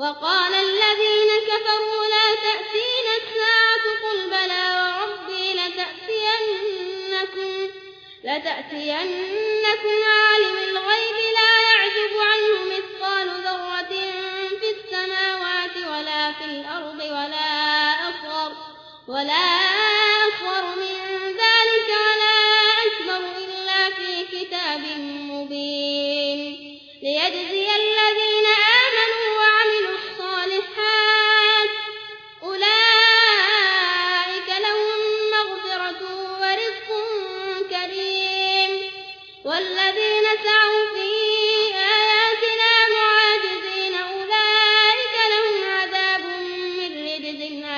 وقال الذين كفروا لا تأتين الساعة قل بلى وربي لتأتينكم, لتأتينكم عالم الغيب لا يعجب عنه مثقال ذرة في السماوات ولا في الأرض ولا أصغر ولا من ذلك ولا أكبر إلا في كتاب مبين ليجزي